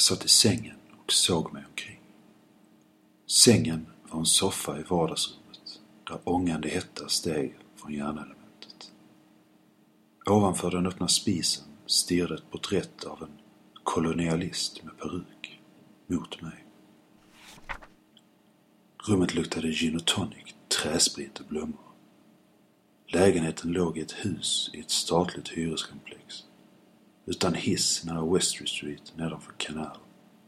Jag satt i sängen och såg mig omkring. Sängen var en soffa i vardagsrummet där ångande hetta steg från järnelementet. Ovanför den öppna spisen stirrade ett porträtt av en kolonialist med peruk mot mig. Rummet luktade gin och tonic, träsprit och blommor. Lägenheten låg i ett hus i ett statligt hyreskomplex. Utan hiss nära Westry Street nedanför Canal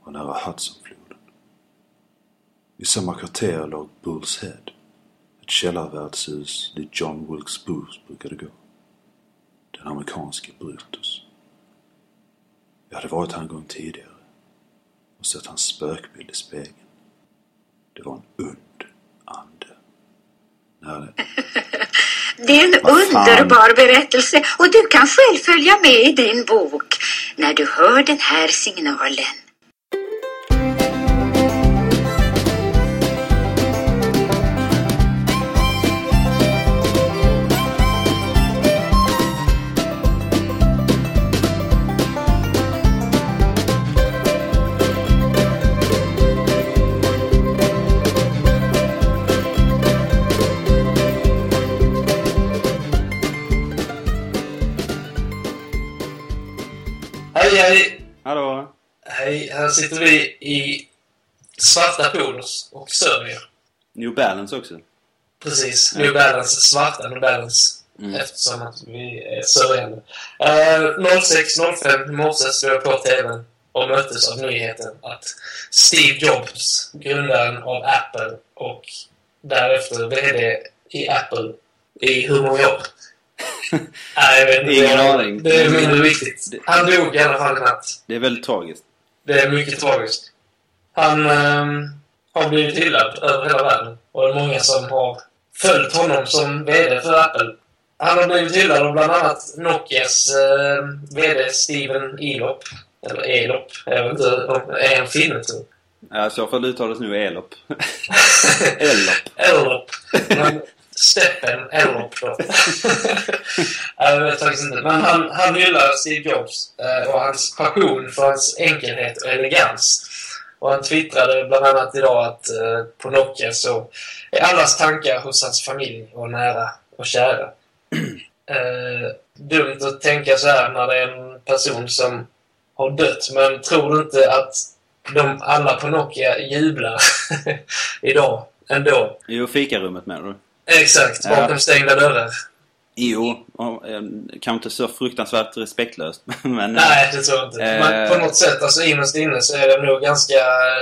och nära Hudsonfloden. I samma kvarter låg Bulls Head, ett källarvärdshus dit John Wilkes Booth brukade gå. Den amerikanske Brutus. Jag hade varit här en gång tidigare och sett hans spökbild i spegeln. Det var en und ande. När Det är en underbar berättelse och du kan själv följa med i din bok när du hör den här signalen. Sitter vi i svarta polos och sörjer. New Balance också. Precis. New Balance, svarta New Balance. Mm. Eftersom att vi är sörjande. Uh, 06.05 i morse slog jag på TVn och möttes av nyheten att Steve Jobs, grundaren av Apple och därefter VD i Apple i hur många år? Nej, jag vet inte. Ingen aning. Det är mindre viktigt. Han dog i alla fall i natt. Det är väldigt tragiskt. Det är mycket tragiskt. Han ehm, har blivit hyllad över hela världen. Och det är många som har följt honom som VD för Apple. Han har blivit hyllad av bland annat Nokias ehm, VD Steven Elop. Eller Elop. Jag vet inte är han finne tror Ja, så fall uttalas nu Elop. Elop. Elop. Steppen Elrop då. Jag vet faktiskt inte. Men han, han hyllar Steve Jobs eh, och hans passion för hans enkelhet och elegans. Och han twittrade bland annat idag att eh, på Nokia så är allas tankar hos hans familj och nära och kära. Eh, dumt att tänka så här när det är en person som har dött, men tror du inte att de alla på Nokia jublar idag ändå? Jo, fikarummet menar du. Exakt, Ja. bakom stängda dörrar. Jo, och, eh, kanske inte så fruktansvärt respektlöst. Men, eh, Nej, det tror jag inte. Eh. Men på något sätt, alltså innerst inne så är det nog ganska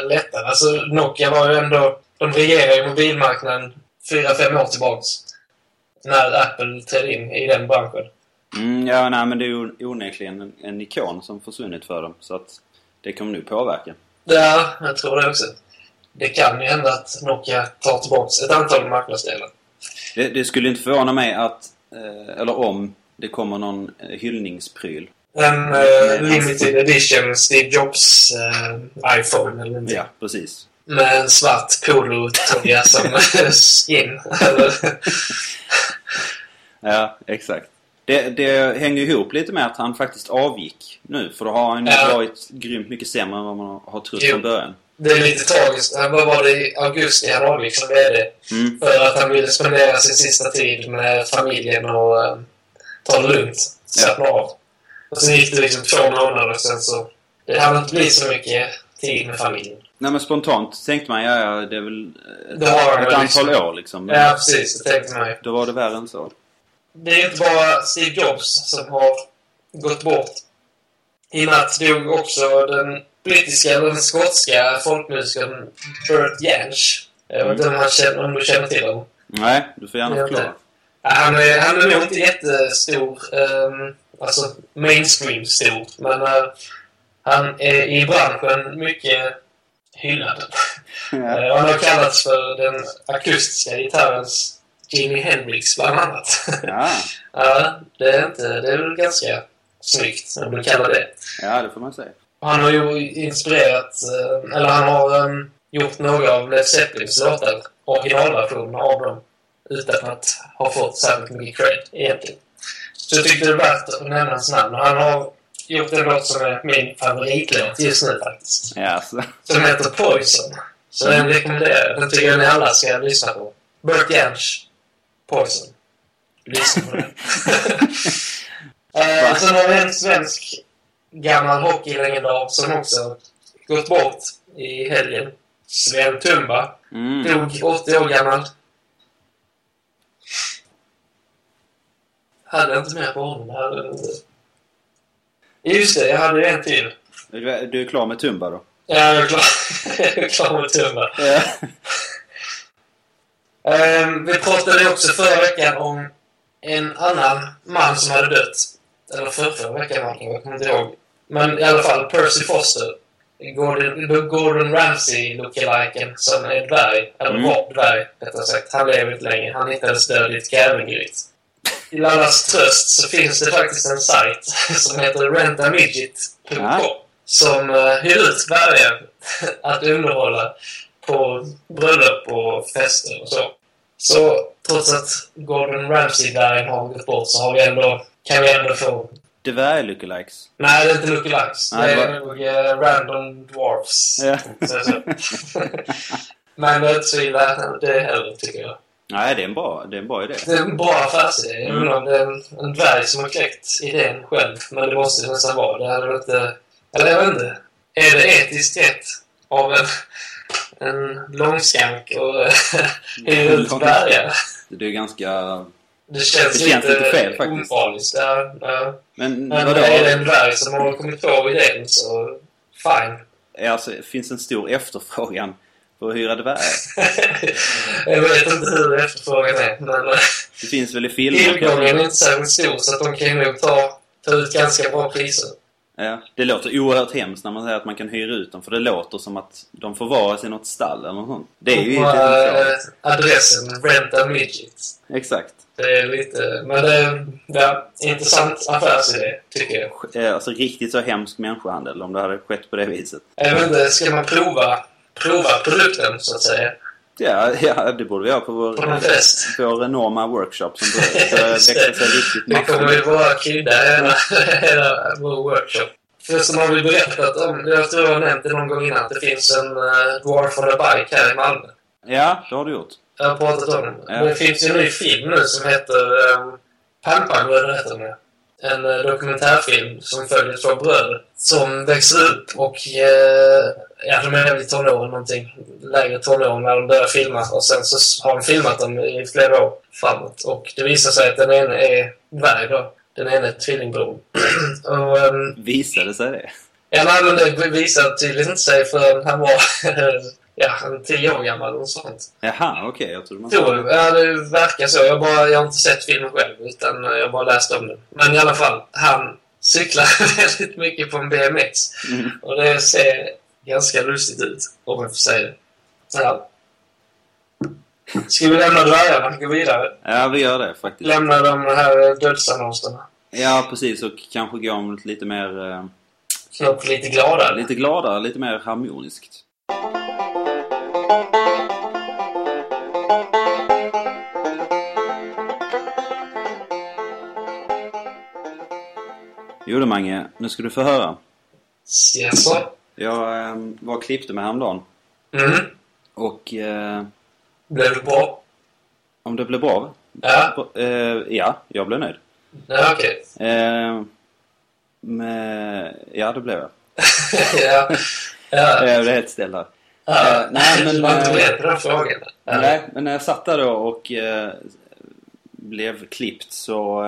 lättare. Alltså Nokia var ju ändå... De regerade ju mobilmarknaden fyra, fem år tillbaks. När Apple trädde in i den branschen. Mm, ja, nej, men det är ju onekligen en, en ikon som försvunnit för dem. Så att det kommer nu påverka. Ja, jag tror det också. Det kan ju hända att Nokia tar tillbaks ett antal marknadsdelar. Det, det skulle inte förvåna mig att, eh, eller om, det kommer någon eh, hyllningspryl. En eh, limited edition Steve Jobs eh, iPhone eller någonting. Ja, precis. Med en svart polo-tröja som skin. Ja, exakt. Det, det hänger ihop lite med att han faktiskt avgick nu. För då har han ju Ja. varit grymt mycket sämre än vad man har trott Jo. från början. Det är lite tragiskt. Han var det i augusti han avgick som VD. Mm. För att han ville spendera sin sista tid med familjen och eh, ta det lugnt. Slappna av. Och sen gick det liksom två månader och sen så... Det hann inte bli så mycket tid med familjen. Nej men spontant tänkte man, ja, ja det är väl eh, ett väl antal liksom. år liksom. Men Ja, precis. Det tänkte man ju. Då var det värre än så. Det är inte bara Steve Jobs som har gått bort. I natt dog också den brittiska, eller skotska folkmusikern Bert Jansch. Jag vet inte om, han känner, om du känner till honom? Nej, du får gärna förklara. Han är, han är nog inte jättestor, um, alltså mainstream-stor, men eh, han är i branschen mycket hyllad. Ja. Eh, han har kallats för den akustiska gitarrens Jimi Hendrix, bland annat. Ja. ja, det är, inte, det är väl ganska snyggt, om du kallar det. ja, det får man säga. Han har ju inspirerat, eh, eller han har um, gjort några av Led Zeppelins låtar, originalversioner av dem, utan att ha fått särskilt mycket cred egentligen. Så jag tyckte det är värt att nämna hans namn. Han har gjort en låt som är min favoritlåt just nu faktiskt. Ja, alltså. Som heter Poison. Så den rekommenderar jag. Den tycker jag ni alla ska lyssna på. Burt Jansch. Poison. Lyssna på den. eh, sen har vi en svensk gammal hockeylegendar som också gått bort i helgen. Sven Tumba. Mm. Dog 80 år gammal. Hade jag inte mer på honom? Hade inte. Just det, jag hade ju en till. Du du är klar med Tumba då? Ja, jag är klar, jag är klar med Tumba. Ja. Ehm, vi pratade också förra veckan om en annan man som hade dött. Eller förra, veckan, var jag kommer inte ihåg. Men i alla fall, Percy Foster. Gordon, Gordon Ramsay lookaliken som är dvärg. Eller Mm. var dvärg, rättare sagt. Han lever inte längre. Han hittades död i ett grävengryt. Till allas tröst så finns det faktiskt en sajt som heter rentamidget.com Ja. som uh, hyr ut dvärgar att underhålla på bröllop och fester och så. Så trots att Gordon Ramsay-dvärgen har gått bort så har vi ändå, kan vi ändå få... Dvärg lookalikes. Nej, det är inte lookalikes. Nej, det det är nog uh, random dwarfs. Ja. Men jag är inte så illa det heller, tycker jag. Nej, det är en bra, det är en bra idé. Det är en bra affärsidé. Jag undrar om det är en, en dvärg som har kläckt idén själv. Men det måste det nästan vara. Det hade väl inte... Eller jag vet inte. Är det etiskt rätt av en, en långskank och hyra ut dvärgar? Det är ganska... Det känns, Det känns lite, lite fel, faktiskt. omoraliskt. Ja, ja. Men Men vadå? är det en dvärg som har kommit på idén så fine. Alltså, det finns en stor efterfrågan på att hyra dvärgar. jag vet inte hur efterfrågan är. Men eh, Det finns väl i filmer? tillgången är inte särskilt stor så att de kan nog ta, ta ut ganska bra priser. Ja, det låter oerhört hemskt när man säger att man kan hyra ut dem för det låter som att de förvaras i något stall eller något sånt. Det är ju inte äh, så. adressen Rent a Midget. Exakt. Det är lite... Men det är ja, intressant affärsidé, tycker jag. Eh, Alltså riktigt så hemsk människohandel om det hade skett på det viset. Jag vet inte, ska man prova, prova produkten, så att säga? Ja, ja det borde vi ha på vår, På vår enorma workshop som börjar växa sig riktigt Det kommer ju bara krydda hela, hela vår workshop. Förresten har vi berättat om, jag tror jag har nämnt det någon gång innan, att det finns en uh, Dwarf on a Bike här i Malmö. Ja, det har du gjort. Jag har pratat om den. Ja. Det finns ju en ny film nu som heter um, Pampabröder heter den. En uh, dokumentärfilm som följer två bröder som växer upp och uh, ja, de är väl i tonåren någonting. Lägre tonåren när de börjar filma och sen så har de filmat dem i flera år framåt. Och det visar sig att den ena är dvärg då. Den ena är tvillingbror. och um, Visade sig det? Ja, nej, men det visade tydligen inte sig förrän han var ja, en tio år gammal och sånt. Jaha, okej. Jag trodde man Tror du? Ja, det verkar så. Jag, bara, jag har inte sett filmen själv, utan jag bara läst om den. Men i alla fall, han cyklar väldigt mycket på en BMX. Mm. Och det ser ganska lustigt ut, om jag får säga det. Ja. Ska vi lämna dvärgarna och gå vidare? Ja, vi gör det faktiskt. Lämna de här dödsannonserna. Ja, precis. Och kanske gå mot lite mer... Eh, Något lite gladare. lite gladare, lite mer harmoniskt. Jo du Mange, nu ska du få höra. Jaså? Jag eh, var och klippte mig häromdagen. Mm. Och eh, Blev det bra? om det blev bra? Ja. Eh, ja, jag blev nöjd. Ja, okej. Eh, men, ja, det blev jag. ja. Ja. Jag blev helt ställd här. ja. Eh, nej, men, Du var inte eh, beredd på den frågan? Nej, men när jag satt där då och eh, blev klippt så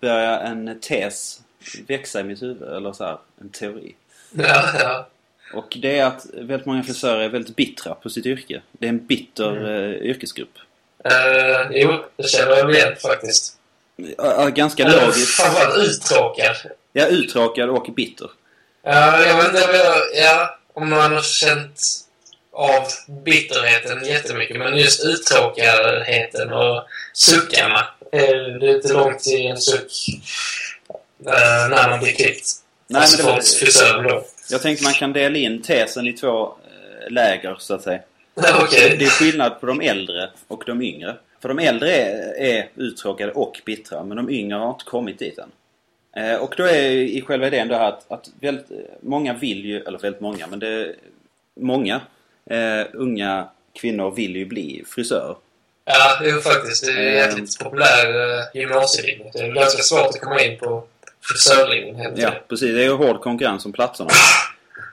började en tes växa i mitt huvud. Eller så här, en teori. Ja, ja. Och det är att väldigt många frisörer är väldigt bittra på sitt yrke. Det är en bitter Mm. eh, yrkesgrupp. Uh, jo, det känner jag igen faktiskt. Ja, ganska Eller logiskt. framförallt uttråkad. Ja, uttråkad och bitter. Ja, jag vet inte. Ja, om man har känt av bitterheten jättemycket. Men just uttråkadheten och suckarna. eh, Det är inte långt till en suck eh, när man blir klippt. Nej, alltså men det var-. Jag tänkte man kan dela in tesen i två eh, läger, så att säga. Okej. Det är skillnad på de äldre och de yngre. För de äldre är, är uttråkade och bittra, men de yngre har inte kommit dit än. Eh, och då är i själva idén då att, att väldigt, många vill ju, eller väldigt många, men det är många eh, unga kvinnor vill ju bli frisör. Ja, jo faktiskt. Det är en Ehm. jäkligt populär uh, gymnasielinje. Det är ganska svårt att komma in på frisörlinjen. Ja, precis. Det är ju hård konkurrens om platserna.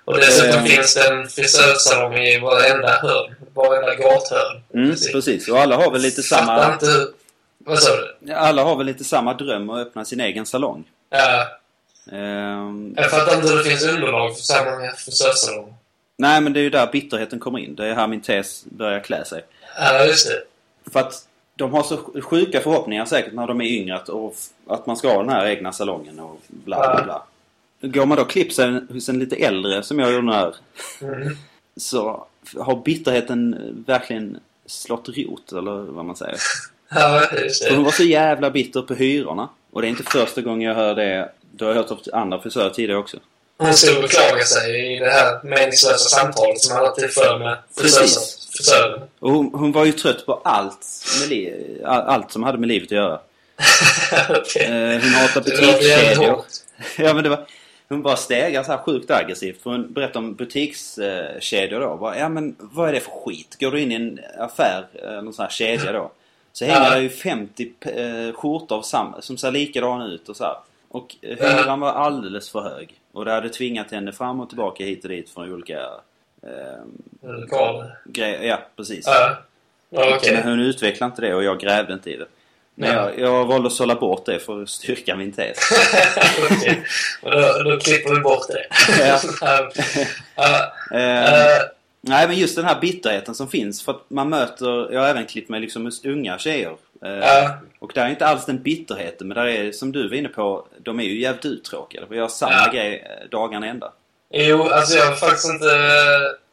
Och dessutom Ehm. finns det en frisörsalong i varenda hörn. Varenda gathörn. Mm, Precis. precis. Och alla har väl lite Fattar samma... inte. Vad sa du? Alla har väl lite samma dröm att öppna sin egen salong. Ja, Ehm, jag fattar inte hur det finns underlag för så många frisörsalonger. Nej, men det är ju där bitterheten kommer in. Det är här min tes börjar klä sig. Ja, just det. För att de har så sjuka förhoppningar säkert när de är yngre att, och, att man ska ha den här egna salongen och bla bla bla. Går man då och klipper sig hos en lite äldre som jag gjorde här Mm. så har bitterheten verkligen slått rot eller vad man säger. Ja, just För hon det. var så jävla bitter på hyrorna. Och det är inte första gången jag hör det. Det har jag hört av andra frisörer tidigare också. Hon stod och beklagade sig i det här meningslösa samtalet som han hade för med frisören. Och hon, hon var ju trött på allt, med li- all- allt som hade med livet att göra. Okej. Eh, hon hatar butikskedjor. Ja men det var... Hon bara stegar så här sjukt aggressivt. För hon berättade om butikskedjor då. Bara, ja men vad är det för skit? Går du in i en affär, eh, någon sån här kedja då. Så hänger Ja. det ju 50 eh, skjortor av samma, som ser likadana ut och så här. Och hyran var alldeles för hög. Och det hade tvingat henne fram och tillbaka hit och dit från olika eh, Lokaler. grejer. Ja, precis. Ja. Ja, Okej. Men hon utvecklade inte det och jag grävde inte i det. Men Ja. jag, jag valde att sålla bort det för att styrka min tes. Okej. Och då, då klipper vi bort det. Ja. Ja. Eh, Eh, Nej men just den här bitterheten som finns för att man möter, jag har även klippt mig liksom unga tjejer. Eh, Ja. Och där är inte alls den bitterheten men där är som du var inne på, de är ju jävligt uttråkade. Jag gör samma Ja. grej eh, dagarna ända. Jo, alltså jag har faktiskt inte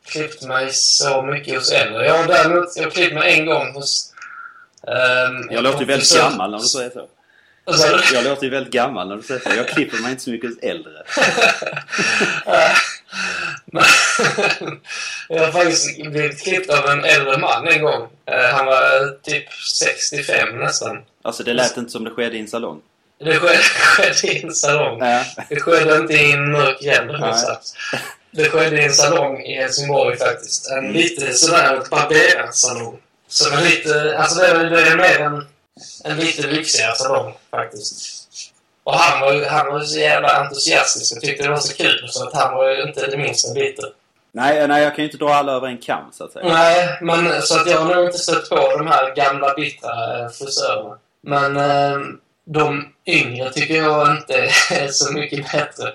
klippt mig så mycket hos äldre. Jag har däremot jag klippt mig en gång hos... ehm, Jag låter ju väldigt gammal när du säger så. Du? Jag låter ju väldigt gammal när du säger så. Jag klipper mig inte så mycket hos äldre. Jag har faktiskt blivit klippt av en äldre man en gång. Eh, Han var typ 65 nästan. Alltså det lät inte som det skedde i en salong. Det skedde, skedde i en salong. Ja. Det skedde inte i en mörk någonstans. Det skedde i en salong i Helsingborg faktiskt. En lite sådär barberarsalong. Som är lite, alltså det är, det är mer en, en lite lyxigare salong faktiskt. Och han var han var så jävla entusiastisk och tyckte det var så kul så att han var ju inte det minsta bitter. Nej, nej, jag kan ju inte dra alla över en kam så att säga. Nej, men så att jag har nog inte stött på de här gamla bittra eh, frisörerna. Men eh, de yngre tycker jag inte är så mycket bättre.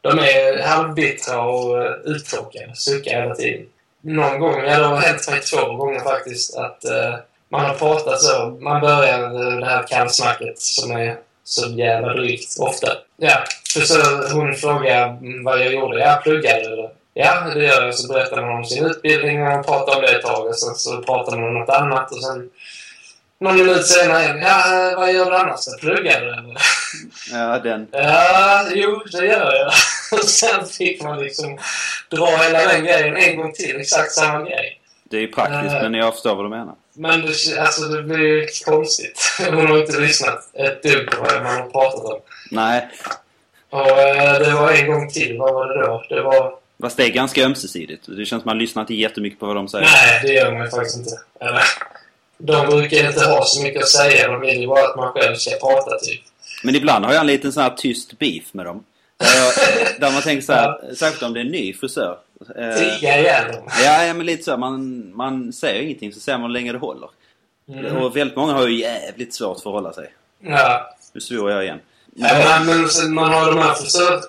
De är halvbittra och eh, uttråkade, suckar hela tiden. Någon gång, ja det har hänt mig två gånger faktiskt, att eh, man har pratat så. Man börjar det här kallsnacket som är så jävla drygt ofta. Ja, för så hon frågar vad jag gjorde. Jag pluggade? Ja, det gör jag. Så berättar man om sin utbildning och man pratar om det ett tag. Och sen så pratar man om något annat och sen någon minut senare, ja, vad gör du annars? Jag pluggar eller? Ja, den. Ja, jo, det gör jag. Och sen fick man liksom dra hela den grejen en gång till, exakt samma grej. Det är ju praktiskt Eh. men jag förstår vad du menar. Men det, alltså, det blir ju konstigt. Hon har inte lyssnat ett dugg på vad man har pratat om. Nej, Och eh, det var en gång till. Vad var det då? Det var... fast det är ganska ömsesidigt. Det känns som att man lyssnar inte jättemycket på vad de säger. Nej, det gör man faktiskt inte. Eller, de brukar inte ha så mycket att säga. De vill ju bara att man själv ska prata, typ. Men ibland har jag en liten sån här tyst beef med dem. Där, jag, där man tänker så här, särskilt om det är en ny frisör. Eh, Tiga ihjäl dem. ja, ja, men lite så. Man, man säger ingenting så ser man hur länge det håller. Mm. Och väldigt många har ju jävligt svårt för att hålla sig. Ja. Nu svor jag igen. Ja, men man har de här frisör,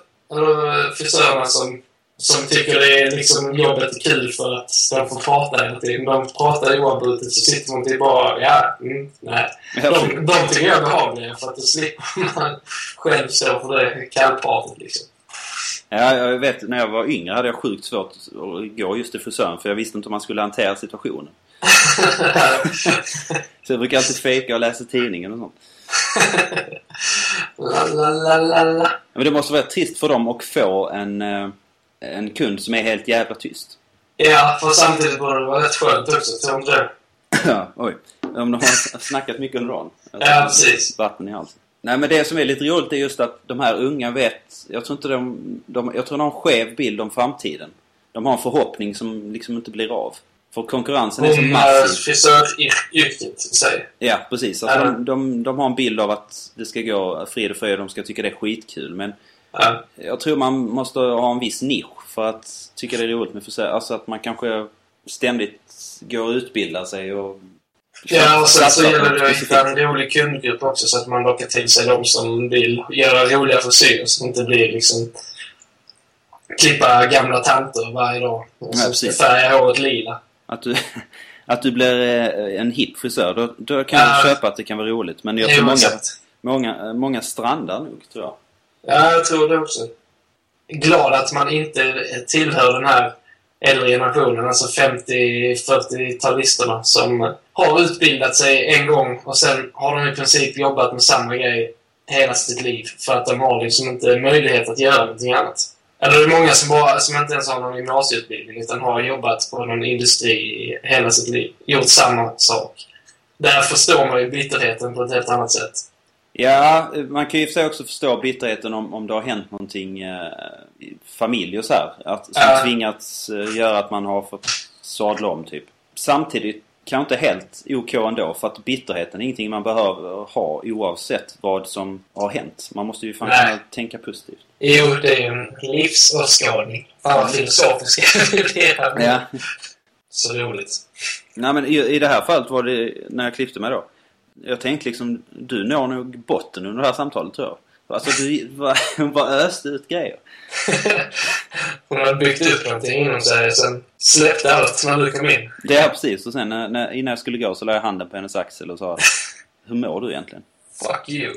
frisörerna som, som tycker det är liksom jobbet är kul för att de får prata hela tiden. De pratar oavbrutet så sitter man till bara ja, mm, nej. De, de tycker jag är behagliga för att då slipper man själv stå för det kallpratet liksom. Ja, jag vet. När jag var yngre hade jag sjukt svårt att gå just till frisören för jag visste inte hur man skulle hantera situationen. Så jag brukar alltid fejka och läsa tidningen och sånt. la, la, la, la, la. Men det måste vara trist för dem att få en, eh, en kund som är helt jävla tyst. Ja, för samtidigt borde det vara rätt skönt också, tror det? Ja, oj. Om de har snackat mycket under dagen. Ja, precis. Vatten i halsen. Nej men det som är lite roligt är just att de här unga vet... Jag tror inte de... de jag tror de har en skev bild om framtiden. De har en förhoppning som liksom inte blir av. För konkurrensen är så massiv. frisöryrket, säg. Ja, precis. Alltså, Ja. de, de, de har en bild av att det ska gå frid och fröjd. De ska tycka det är skitkul. Men Ja. jag tror man måste ha en viss nisch för att tycka det är roligt med frisör. Alltså att man kanske ständigt går och utbildar sig och... Ja, och sen så gäller det att hitta en rolig kundgrupp också så att man lockar till sig de som vill göra roliga frisyrer så det inte blir liksom klippa gamla tanter varje dag och Ja, så färga håret lila. Att du, att du blir eh, en hipp frisör. Då, då kan Ja. jag köpa att det kan vara roligt. Men jag tror många, många, många strandar nog, tror jag. Ja, jag tror det också. Glad att man inte tillhör den här äldre generationen, alltså 50-40-talisterna som har utbildat sig en gång och sen har de i princip jobbat med samma grej hela sitt liv för att de har liksom inte möjlighet att göra någonting annat. Eller det är många som, bara, som inte ens har någon gymnasieutbildning utan har jobbat på någon industri i hela sitt liv. Gjort samma sak. Där förstår man ju bitterheten på ett helt annat sätt. Ja, man kan ju för också förstå bitterheten om, om det har hänt någonting eh, familj och så här. Att, som Ja. tvingats eh, göra att man har fått sadla om typ. Samtidigt kanske inte helt OK ändå för att bitterheten är ingenting man behöver ha oavsett vad som har hänt. Man måste ju fan Nej. kunna tänka positivt. Jo, det är ju en livsåskådning. Fan vad filosofiska vi blir här. Ja. Så roligt. Nej men i, i det här fallet var det när jag klippte mig då. Jag tänkte liksom, du når nog botten under det här samtalet tror jag. Alltså du bara, bara öste ut grejer. Hon hade byggt upp någonting inom sig, sen släppte allt när du kom in. Det är precis. Och sen när, när, innan jag skulle gå så la jag handen på hennes axel och sa Hur mår du egentligen? Fuck you.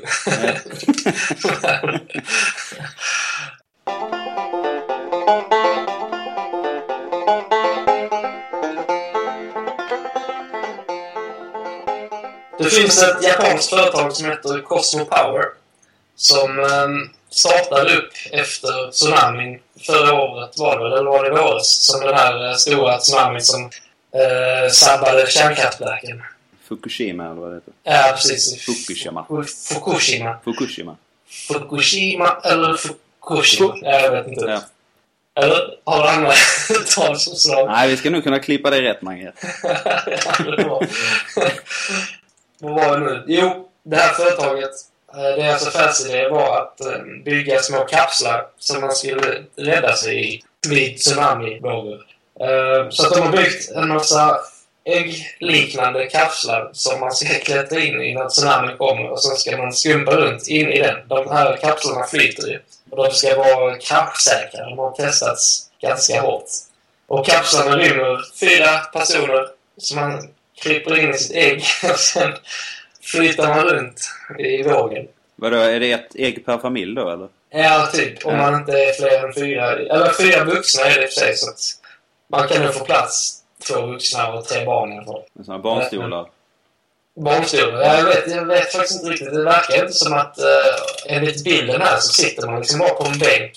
Det finns ett japanskt företag som heter Cosmo Power som um, startade upp efter tsunamin förra året var det eller var det i våras? Som den här eh, stora tsunamin som uh, sabbade kärnkraftverken. Fukushima eller vad det heter. Ja, precis. Fukushima. Fukushima. Fukushima. Fukushima eller Fukushima? Ja, jag vet inte. Ja. Eller har du andra talsförslag? Nej, vi ska nog kunna klippa det rätt Mange. Ja, det var- Vad var det nu? Jo, det här företaget, eh, deras affärsidé var att eh, bygga små kapslar som man skulle rädda sig i vid tsunamivågor. Eh, så att de har byggt en massa äggliknande kapslar som man ska klättra in i när tsunamin kommer och sen ska man skumpa runt in i den. De här kapslarna flyter ju. Och de ska vara kraschsäkra. De har testats ganska hårt. Och kapslarna rymmer fyra personer som man kryper in i sitt ägg och sen flyttar man runt i vågen. Vadå, är det ett ägg per familj då eller? Ja, typ. Om man inte är fler än fyra. Eller fyra vuxna är det i och för sig. Så att man kan nog få plats två vuxna och tre barn i alla fall. Med sådana barnstolar? Barnstolar? Ja, jag, vet, jag vet faktiskt inte riktigt. Det verkar inte som att uh, enligt bilden här så sitter man liksom bara på en bänk.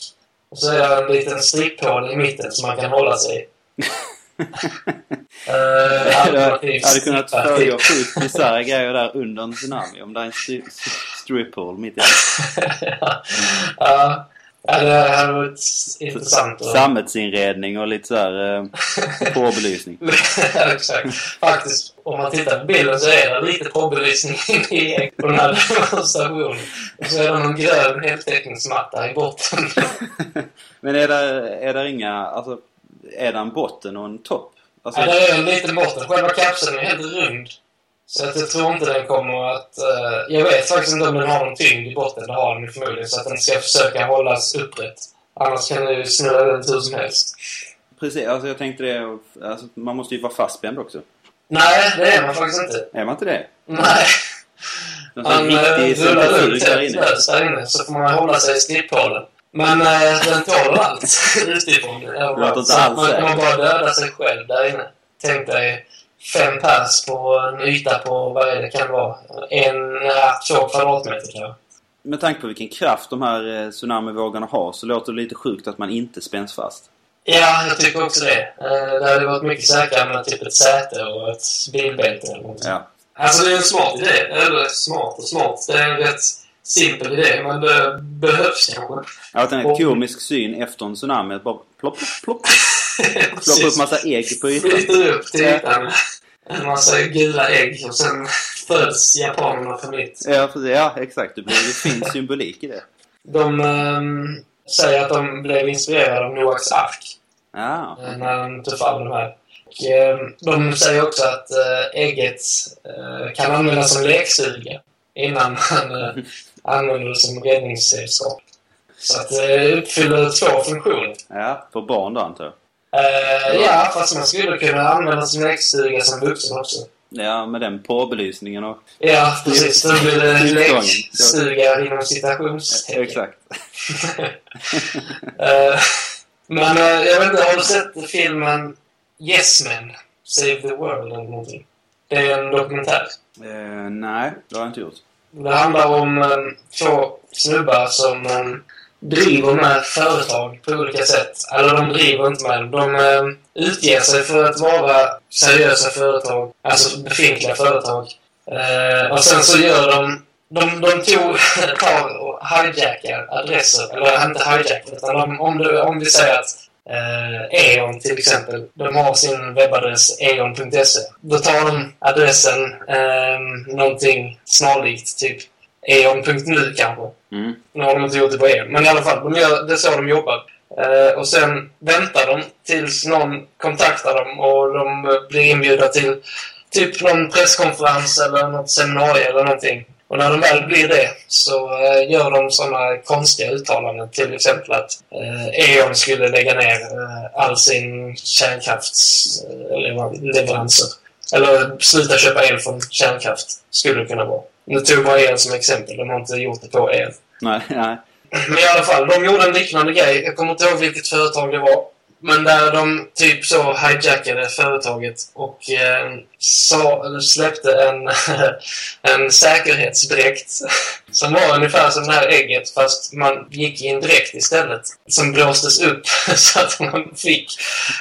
Och så är det en liten stripphål i mitten som man kan hålla sig i. Alternativt hade kunnat typ. sjukt bisarra grejer där under en tsunami. Om det är en stri- striphole mitt i allt. ja, det hade varit intressant. att- Sammetsinredning och lite såhär eh, påbelysning. Ja, Exakt. Faktiskt, om man tittar på bilden så är det lite påbelysning i på den här demonstrationen. Och så är det någon grön heltäckningsmatta i botten. Men är det, är det inga, alltså, är det en botten och en topp? Alltså, Ja, det är en liten botten. Själva kapseln är helt rund. Så att jag tror inte den kommer att... eh, jag vet faktiskt inte om den har någon tyngd i botten. Det har den ju förmodligen. Så att den ska försöka hållas upprätt. Annars kan det ju snurra runt hur som helst. Precis, alltså jag tänkte det. Alltså, man måste ju vara fastspänd också. Nej, det är man faktiskt inte. Är man inte det? Nej. Någon sån Han riktig eh, rullar centrifug ut där helt där inne så får man hålla sig i stripphålen. Men eh, den tål allt utifrån. Låter inte Så att alls man kommer bara döda sig själv där inne. Tänk dig fem pers på en yta på, vad är det kan vara, en, två kvadratmeter kanske. Med tanke på vilken kraft de här eh, tsunamivågorna har så låter det lite sjukt att man inte spänns fast. Ja, jag tycker också det. Eh, det hade varit mycket säkrare med typ ett säte och ett bilbälte eller något. Ja. Alltså det är en smart idé. Eller smart och smart. Det är en rätt simpel idé, men det behövs kanske. Ja, att en Och- komisk syn efter en tsunami. Bara plopp, plopp, plopp. Upp massa ägg på ytan. Flyter upp till ytan. En massa gula ägg och sen föds japanerna på nytt. Ja, ja exakt. Det blir ju fin symbolik i det. De ehm, säger att de blev inspirerade av Noaks ark Ja. eh, när de tog fram de här. Och, ehm, de säger också att eh, ägget eh, kan användas som lekstuga innan man eh, använder det som räddningsredskap. Så att det uppfyller två funktioner. Ja, för barn då antar jag. Eh, ja, fast man skulle kunna använda som lekstuga som vuxen också. Ja, med den påbelysningen och... Ja, precis. Då blir det lekstuga inom citationstecken. Exakt. Eh, men eh, jag vet inte, har du sett filmen Yes Men? Save the World eller någonting? Det är en dokumentär. Eh, nej, det har jag inte gjort. Det handlar om eh, två snubbar som eh, driver med företag på olika sätt. Eller de driver inte med dem. De eh, utger sig för att vara seriösa företag. Alltså befintliga företag. Eh, och sen så gör de... De, de tog ett par och hijackar adresser. Eller inte hijackar, utan de, om, du, om vi säger att eh, E.ON till exempel, de har sin webbadress eon.se. Då tar de adressen eh, någonting snarlikt, typ eon.nu kanske. Mm. Nu har de inte gjort det på er. Men i alla fall, de gör, det är så de jobbar. Eh, och sen väntar de tills någon kontaktar dem och de blir inbjudna till typ någon presskonferens eller något seminarium eller någonting. Och när de väl blir det så eh, gör de sådana konstiga uttalanden. Till exempel att eh, E.ON skulle lägga ner eh, all sin kärnkraftsleveranser. Eller sluta köpa el från kärnkraft, skulle det kunna vara. Nu tog jag el som exempel. De har inte gjort det på el. Nej, nej. Men i alla fall, de gjorde en liknande grej. Jag kommer inte ihåg vilket företag det var. Men där de typ så hijackade företaget och eh, sa, släppte en, en säkerhetsdräkt som var ungefär som det här ägget fast man gick i en dräkt istället. Som blåstes upp så att man fick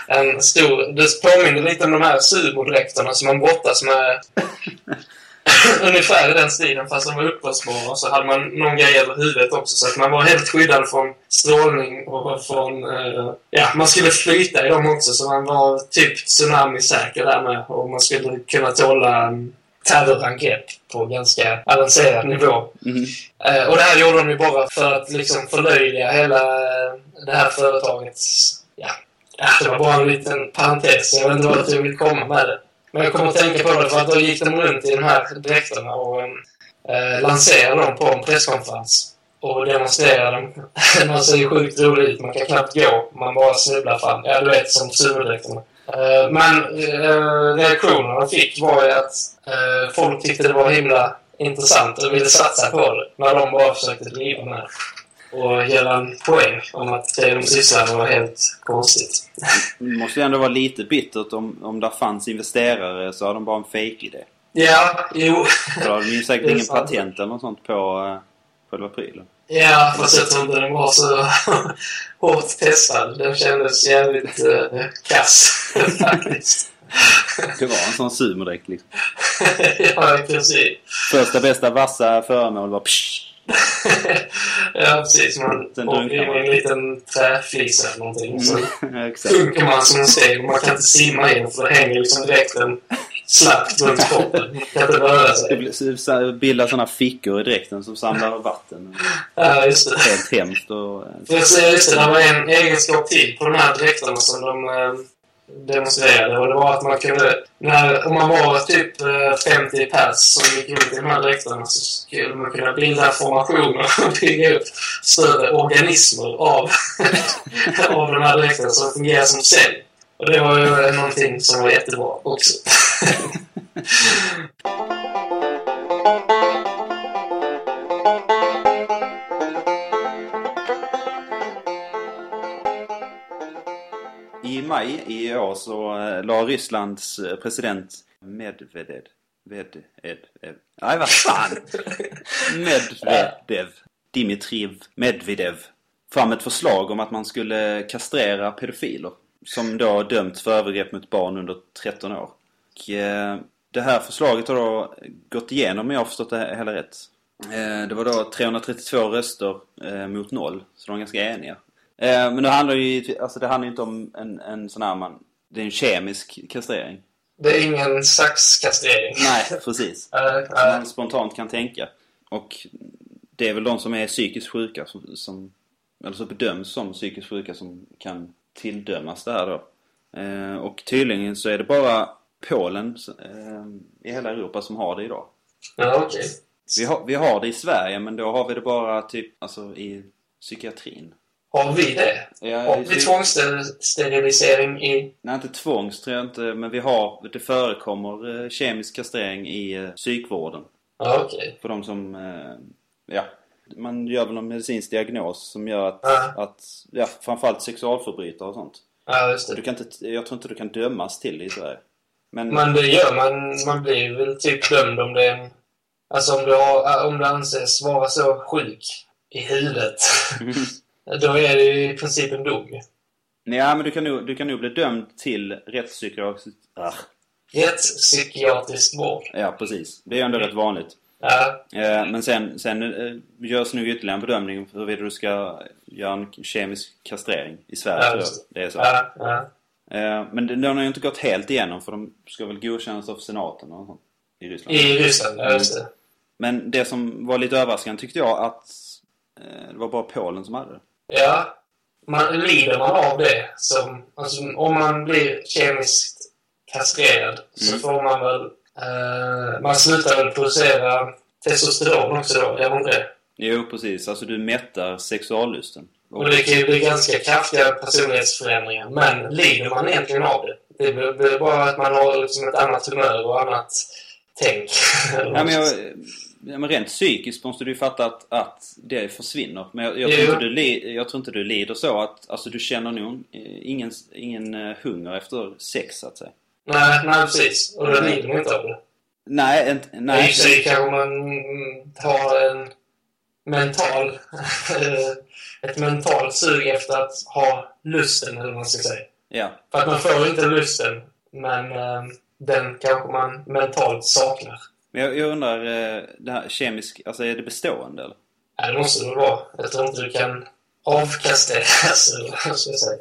en stor... Det påminner lite om de här sumodräkterna som man brottas med ungefär i den stilen fast de var uppblåsbara. Så hade man någon grej över huvudet också så att man var helt skyddad från strålning och från... Eh, ja, man skulle flyta i dem också så man var typ tsunamisäker där med och man skulle kunna tåla terrorangrepp på ganska avancerad nivå. Mhm. Eh, och det här gjorde de ju bara för att liksom förlöjliga hela eh, det här företagets... Ja, ja, det var bara en liten parentes. Jag vet inte vart jag vill komma med det. Men jag kommer att tänka på det för att då gick de runt i de här dräkterna och eh, lanserade dem på en presskonferens. Och demonstrerade dem. Man ser ju sjukt rolig ut. Man kan knappt gå. Man bara snubblar fram. Ja, du vet, som sumodräkterna. Eh, men eh, reaktionerna de fick var ju att eh, folk tyckte det var himla intressant och ville satsa på det. När de bara försökte driva med det. Och göra en poäng om att det de sysslade var helt konstigt. Det måste ju ändå vara lite bittert om, om det fanns investerare så har de bara en fake-idé. Ja, jo. För då har de ju säkert ingen sant. patent eller något sånt på själva prylen. Ja, fast jag tror inte den var så hårt testad. Den kändes jävligt uh, kass, faktiskt. Det var en sån sumodräkt liksom. ja, i princip. Första bästa vassa föremål var psh. ja, precis. Man åker i en liten träflisa eller någonting. Så Mm, sjunker man som en sten och man kan inte simma in för det hänger liksom dräkten slappt runt kroppen. Man kan inte röra Det sig. så- bildar såna fickor i dräkten som samlar vatten. Ja, just det. Helt hemskt och... För jag säger just det, det var en egenskap till på de här dräkterna som de eh, demonstrerade. Och det var att man kunde, när, om man var typ eh, 50 pers som gick runt i de här dräkterna så skulle man kunna bilda formationer och bygga upp större organismer av, av de här dräkterna som fungerar som cell. Och det var ju någonting som var jättebra också. maj i år så eh, la Rysslands eh, president Medvedev... Veded... Ev- Nej, vad fan! Medvedev. Dimitriv Medvedev. Fram ett förslag om att man skulle kastrera pedofiler. Som då dömts för övergrepp mot barn under 13 år. Och, eh, det här förslaget har då gått igenom om jag har förstått det hela rätt. Eh, det var då 332 röster eh, mot noll, så de var ganska eniga. Eh, men det handlar ju alltså det handlar inte om en, en sån här man... Det är en kemisk kastrering. Det är ingen saxkastrering. Nej, precis. Som man spontant kan tänka. Och det är väl de som är psykiskt sjuka som, som eller så bedöms som psykiskt sjuka som kan tilldömas det här då. Eh, och tydligen så är det bara Polen eh, i hela Europa som har det idag. ja, okej. Vi har, vi har det i Sverige men då har vi det bara typ alltså i psykiatrin. Har vi det? Ja, Har vi tvångssterilisering i... Nej, inte tvångs tror jag inte, men vi har, det förekommer eh, kemisk kastrering i eh, psykvården. Ja, okej. För de som, eh, ja, man gör väl någon medicinsk diagnos som gör att, Ja. att ja, framförallt sexualförbrytare och sånt. Ja, just Du det. kan inte, jag tror inte du kan dömas till det i Sverige. Men, Men det gör man. Man blir väl typ dömd om det en... Alltså om du, har, om du anses vara så sjuk i huvudet. Då är det ju i princip en dom. ja, men du kan, nog, du kan nog bli dömd till rättspsykiatrisk... Ah, Rättspsykiatrisk vård. ja, precis. Det är ändå rätt vanligt. Ja, Eh, men sen, sen eh, görs nog ytterligare en bedömning huruvida du ska göra en kemisk kastrering i Sverige. Ja, Det är så. ja, ja. Eh, men den har ju inte gått helt igenom för de ska väl godkännas av senaten och sånt i Ryssland. I Ryssland, ja just det. Men det som var lite överraskande tyckte jag att det var bara Polen som hade det. Ja, man, lider man av det som... Alltså, om man blir kemiskt kastrerad så Mm. får man väl... Eh, man slutar väl producera testosteron också då, gör man det? Jo, precis. Alltså du mättar sexuallusten. Och det kan ju bli ganska kraftiga personlighetsförändringar. Men lider man egentligen av det? Det blir bara att man har liksom ett annat humör och annat tänk. Ja, men, jag, ja, men rent psykiskt måste du ju fatta att, att det försvinner. Men jag, jag, tror inte du, li- jag tror inte du lider så att alltså, du känner nog eh, ingen, ingen eh, hunger efter sex, så att säga. nej, nej, precis. Och då lider man inte av det. Nej, inte, Nej. I och för sig kanske man har en mental... ett mentalt sug efter att ha lusten, eller vad man ska säga. Ja. För att man får inte lusten, men eh, den kanske man mentalt saknar. Men jag, jag undrar, eh, det här kemisk, alltså är det bestående eller? Ja, det måste det vara. Jag tror inte du kan avkastreras, eller vad ska jag säga.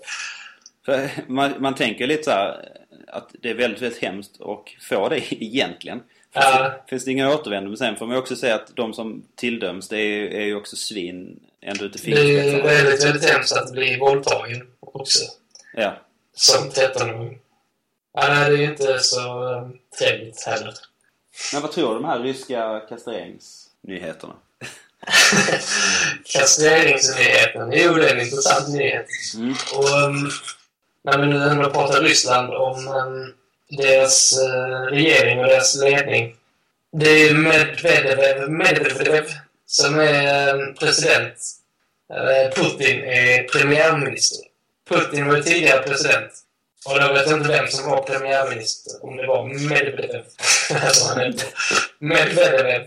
För man, man tänker lite så här att det är väldigt, väldigt hemskt att få det egentligen. Finns, Ja. det, finns det ingen återvändo? Men sen får man ju också säga att de som tilldöms, det är, är ju också svin ända ut i Det är väldigt, väldigt hemskt att bli våldtagen också. Ja. Som 13-åring. Ja, nej, det är ju inte så um, trevligt heller. Men vad tror du om de här ryska kastreringsnyheterna? Kastreringsnyheten. Jo, det är en intressant nyhet. Mm. Och um, när vi nu ändå pratar Ryssland om um, deras uh, regering och deras ledning. Det är ju Medvedev, Medvedev som är um, president. Uh, Putin är premiärminister. Putin var tidigare president. Och då vet jag inte vem som var premiärminister. Om det var Medvedev. Medvedev.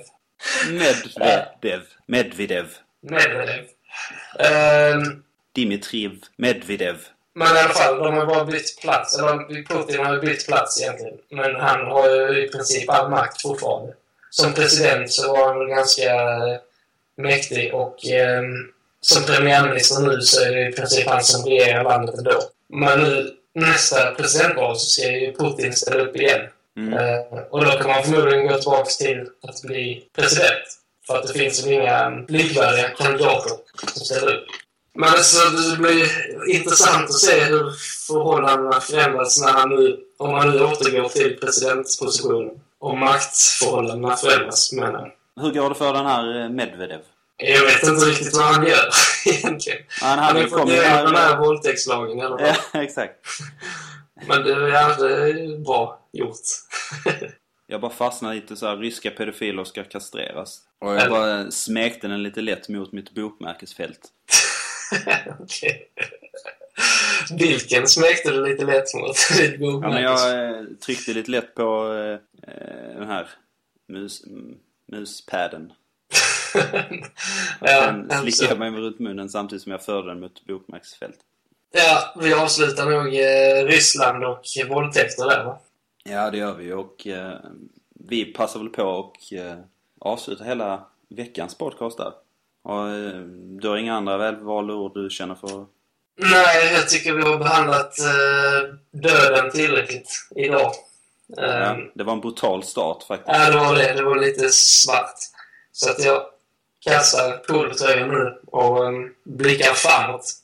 Medvedev. Medvedev. Medvedev. Um, Dimitriv Medvedev. Men i alla fall, de har bara bytt plats. Eller Putin har ju bytt plats egentligen. Men han har ju i princip all makt fortfarande. Som president så var han ganska eh, mäktig och eh, som premiärminister nu så är det i princip han som regerar landet ändå. Men nu nästa presidentval så ska ju Putin ställa upp igen. Mm. Eh, och då kan man förmodligen gå tillbaka till att bli president. För att det finns ju inga likvärdiga kandidater som ställer upp. Men alltså, det blir intressant att se hur förhållandena förändras när han nu, om han nu återgår till presidentpositionen. Och maktförhållandena förändras, menar jag. Hur går det för den här Medvedev? Jag vet inte riktigt vad han gör egentligen. Han Han hade har fått kommit igenom den här våldtäktslagen i alla fall. Ja, exakt. Men det, ja, det är bra gjort. Jag bara fastnade lite så här, ryska pedofiler ska kastreras. Och jag bara smekte den lite lätt mot mitt bokmärkesfält. Okej. Vilken smekte du lite lätt mot? Ditt Ja, men jag eh, tryckte lite lätt på eh, eh, den här mus, m- muspadden. ja, Sen slickade alltså. jag mig runt munnen samtidigt som jag förde den mot bokmärkesfält. ja, vi avslutar nog eh, Ryssland och våldtäkter där va? Ja, det gör vi och eh, vi passar väl på och eh, avsluta hela veckans podcast där. Och, eh, du har inga andra välvalda ord du känner för? Nej, jag tycker vi har behandlat eh, döden tillräckligt idag. Ja, det var en brutal start faktiskt. Ja, det var det. Det var lite svart. Så att jag kastar pulvertröjan nu och ehm, blickar framåt.